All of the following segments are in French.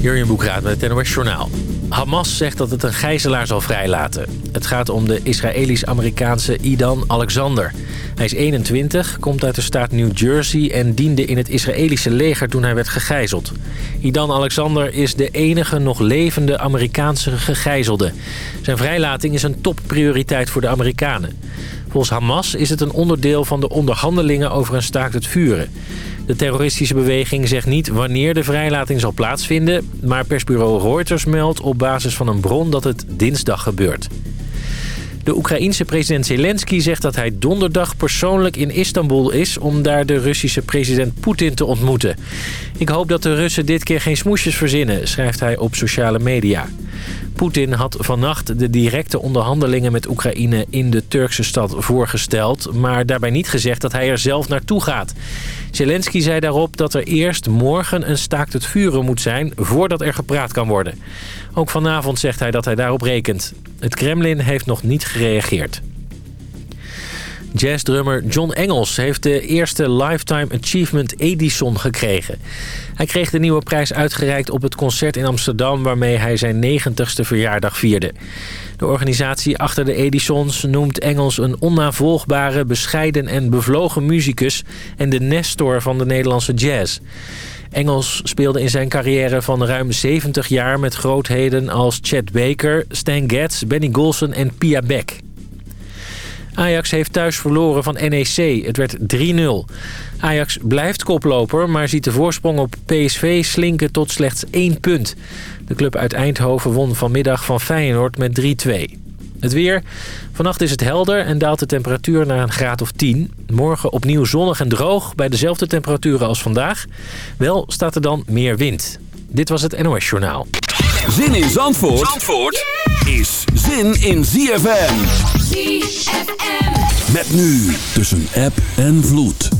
Jurjen Boekraat met het NOS Journaal. Hamas zegt dat het een gijzelaar zal vrijlaten. Het gaat om de Israëlisch-Amerikaanse Idan Alexander. Hij is 21, komt uit de staat New Jersey... en diende in het Israëlische leger toen hij werd gegijzeld. Idan Alexander is de enige nog levende Amerikaanse gegijzelde. Zijn vrijlating is een topprioriteit voor de Amerikanen. Volgens Hamas is het een onderdeel van de onderhandelingen over een staakt het vuren. De terroristische beweging zegt niet wanneer de vrijlating zal plaatsvinden... maar persbureau Reuters meldt op basis van een bron dat het dinsdag gebeurt. De Oekraïense president Zelensky zegt dat hij donderdag persoonlijk in Istanbul is... om daar de Russische president Poetin te ontmoeten. Ik hoop dat de Russen dit keer geen smoesjes verzinnen, schrijft hij op sociale media. Poetin had vannacht de directe onderhandelingen met Oekraïne in de Turkse stad voorgesteld... maar daarbij niet gezegd dat hij er zelf naartoe gaat. Zelensky zei daarop dat er eerst morgen een staakt het vuren moet zijn voordat er gepraat kan worden. Ook vanavond zegt hij dat hij daarop rekent. Het Kremlin heeft nog niet gereageerd. Jazzdrummer John Engels heeft de eerste Lifetime Achievement Edison gekregen. Hij kreeg de nieuwe prijs uitgereikt op het concert in Amsterdam... waarmee hij zijn 90ste verjaardag vierde. De organisatie achter de Edisons noemt Engels een onnavolgbare, bescheiden en bevlogen muzikus... en de nestor van de Nederlandse jazz. Engels speelde in zijn carrière van ruim 70 jaar met grootheden als Chet Baker, Stan Getz, Benny Golson en Pia Beck. Ajax heeft thuis verloren van NEC. Het werd 3-0. Ajax blijft koploper, maar ziet de voorsprong op PSV slinken tot slechts één punt. De club uit Eindhoven won vanmiddag van Feyenoord met 3-2. Het weer. Vannacht is het helder en daalt de temperatuur naar een graad of 10. Morgen opnieuw zonnig en droog bij dezelfde temperaturen als vandaag. Wel staat er dan meer wind. Dit was het NOS Journaal. Zin in Zandvoort, Zandvoort is zin in ZFM. ZFM. Met nu tussen app en vloed.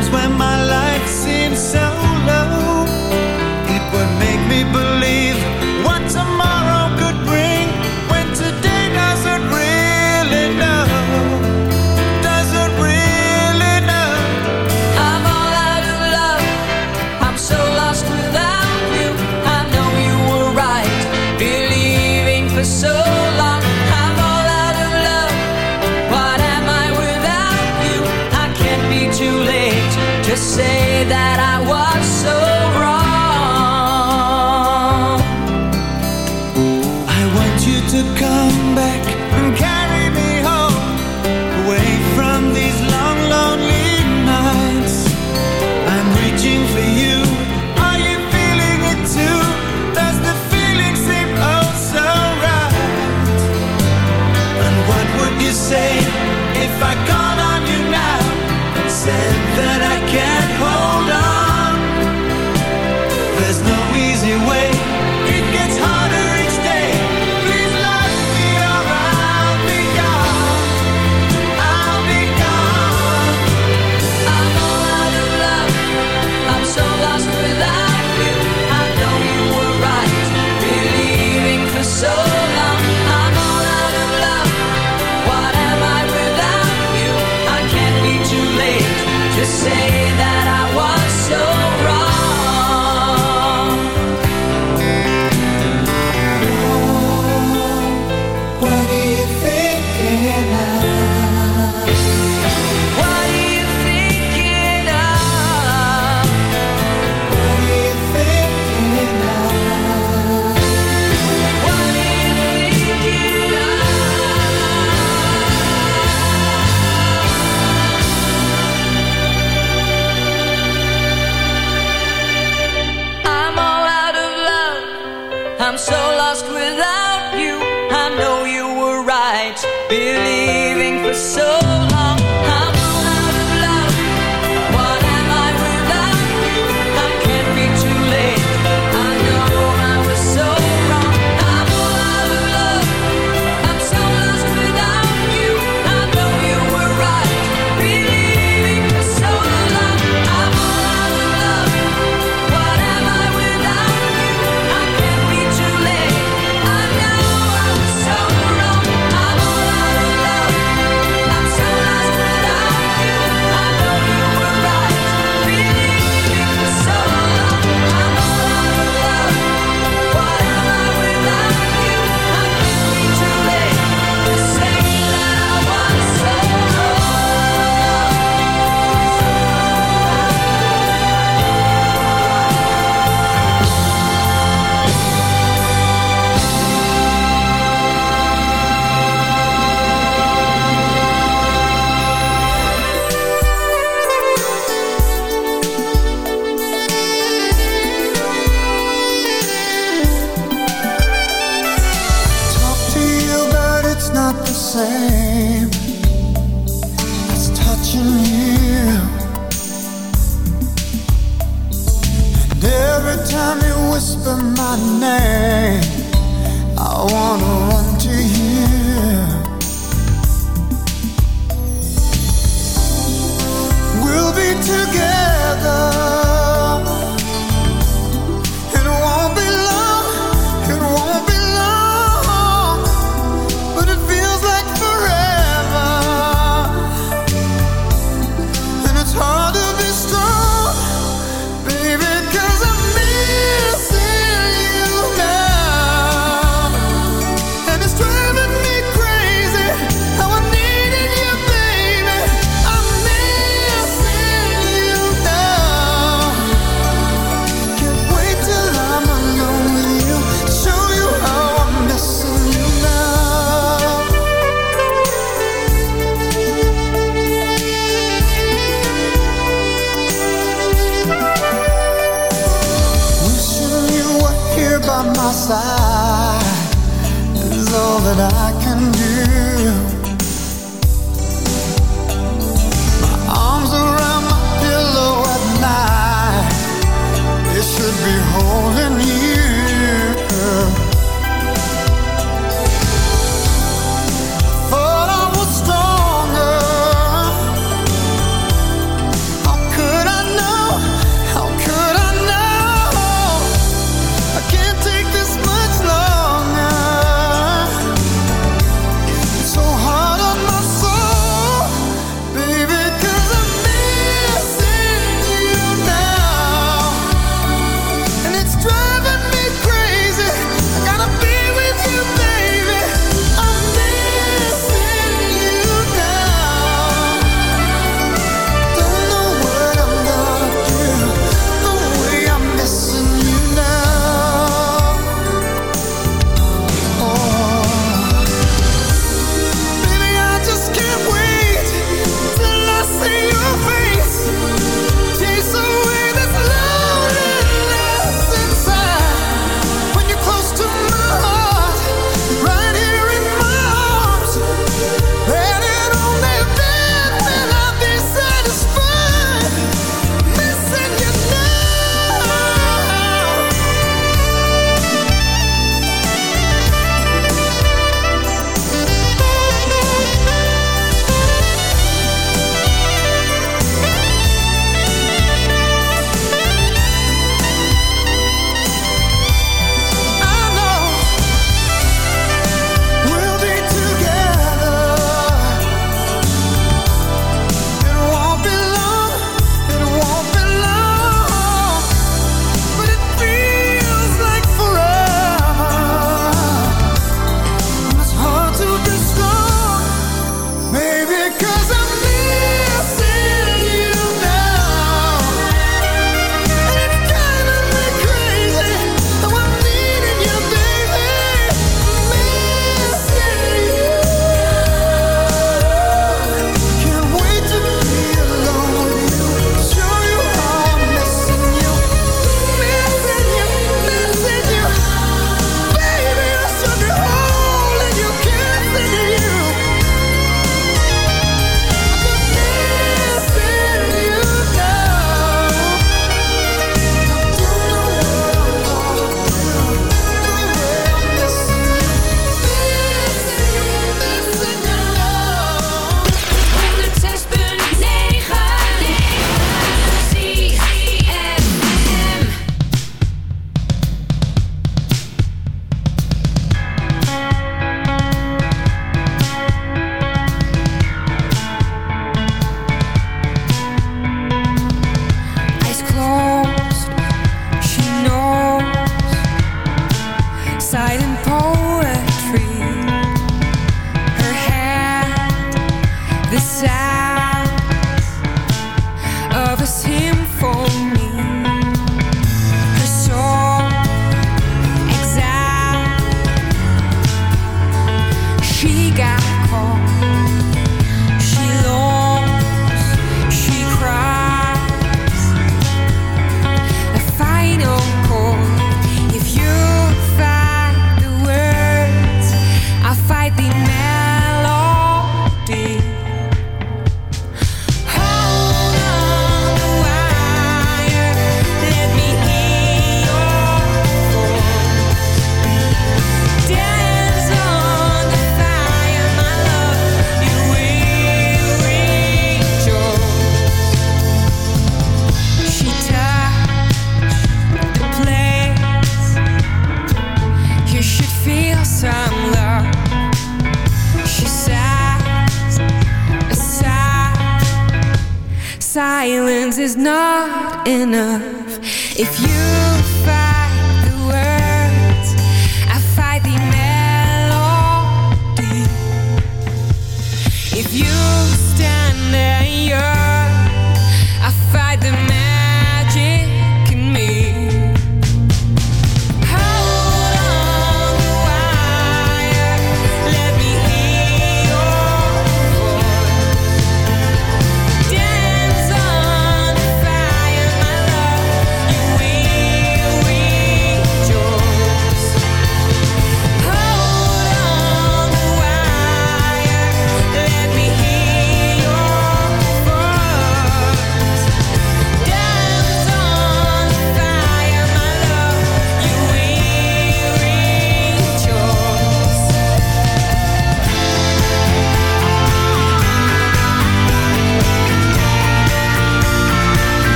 times when my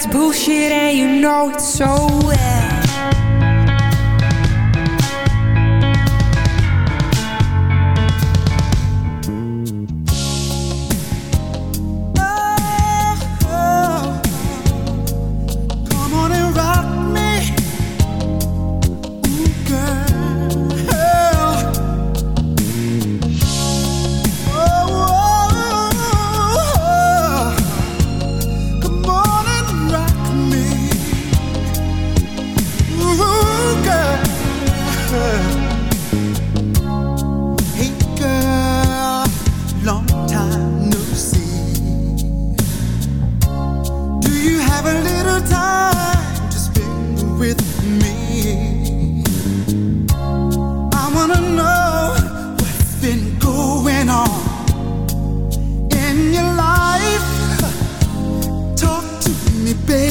that's bullshit,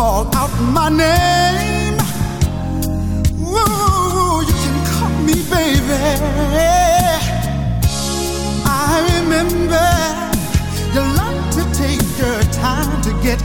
call out my name. Ooh, you can call me baby. I remember you like to take your time to get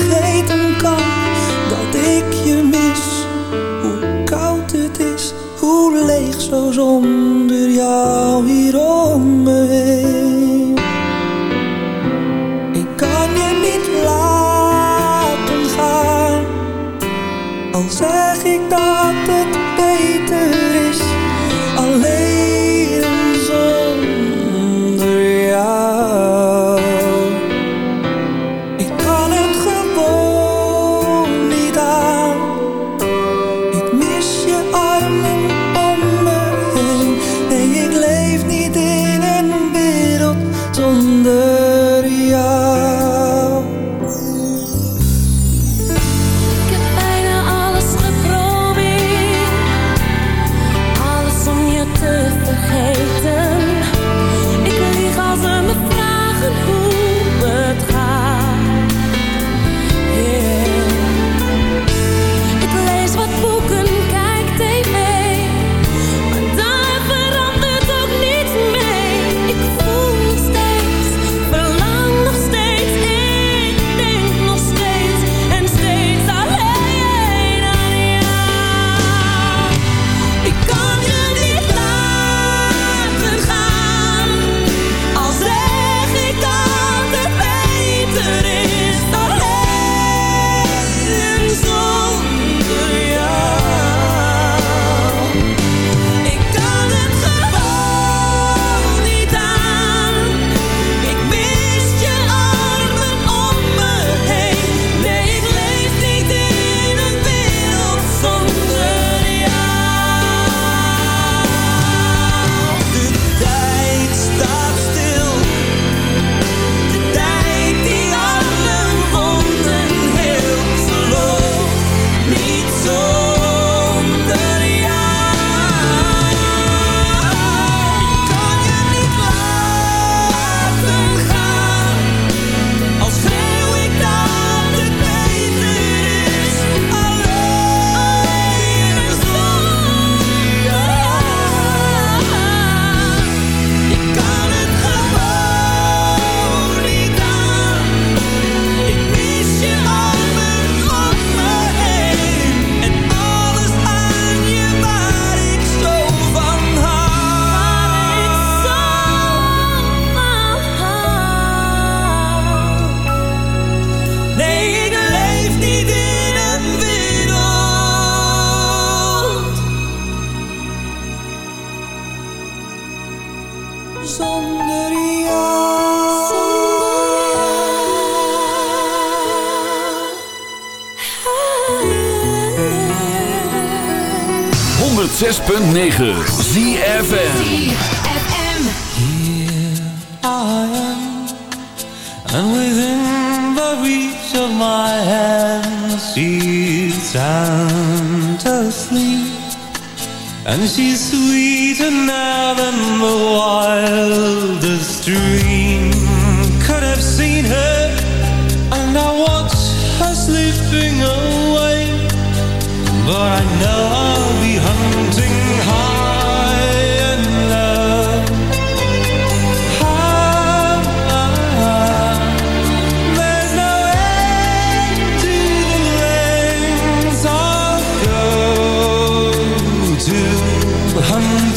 vergeten kan dat ik je mis. Hoe koud het is, hoe leeg zo zonder jou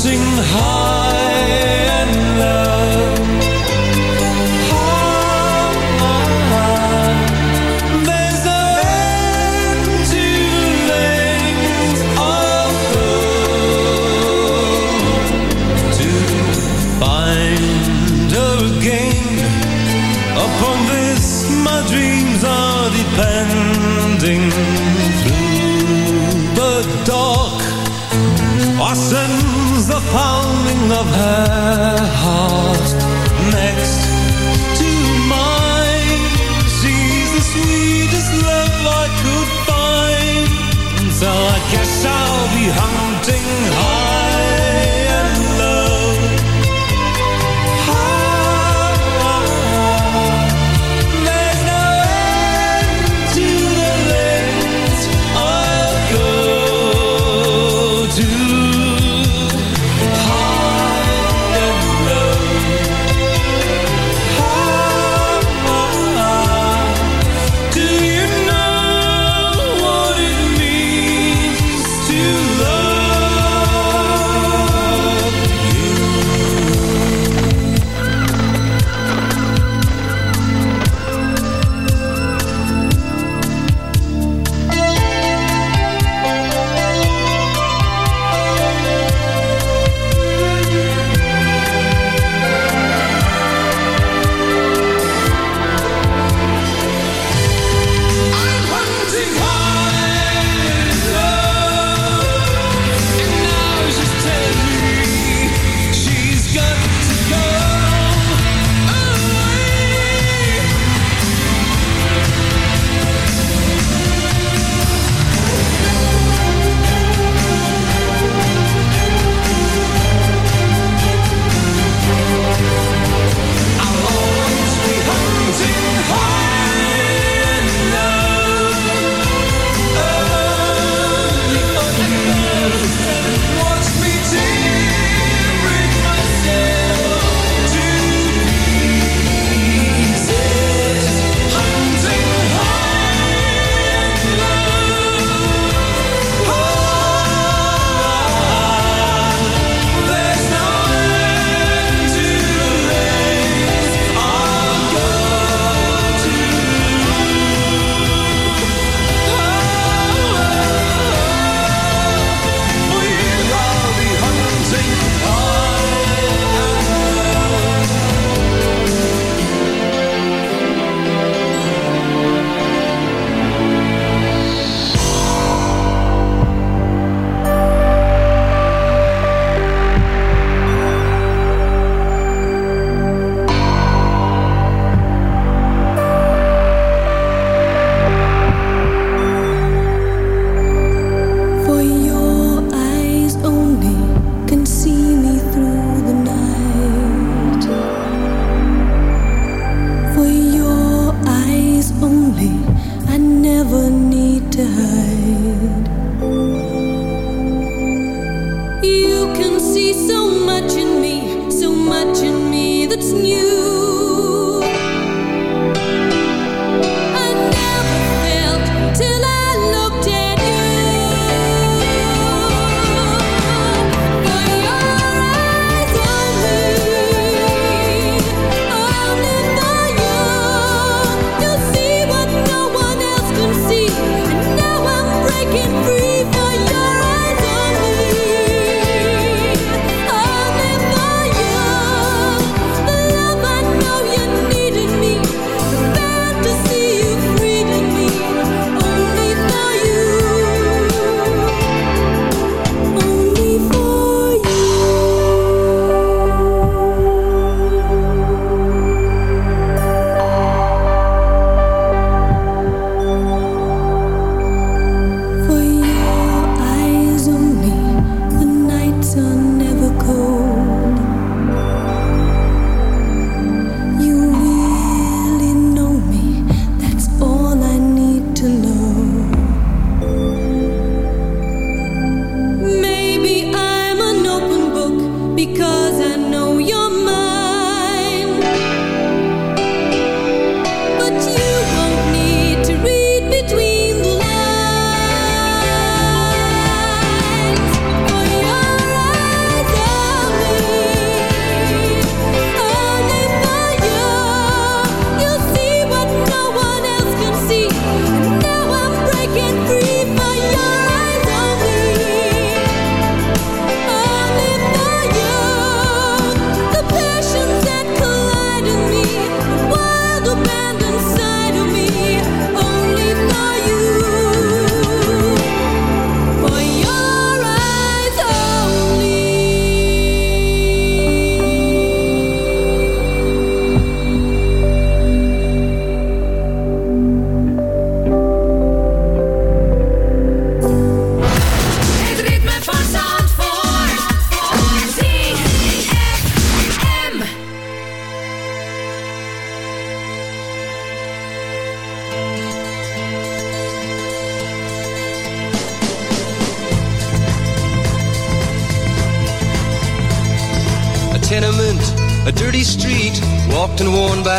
dancing heart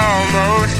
Almost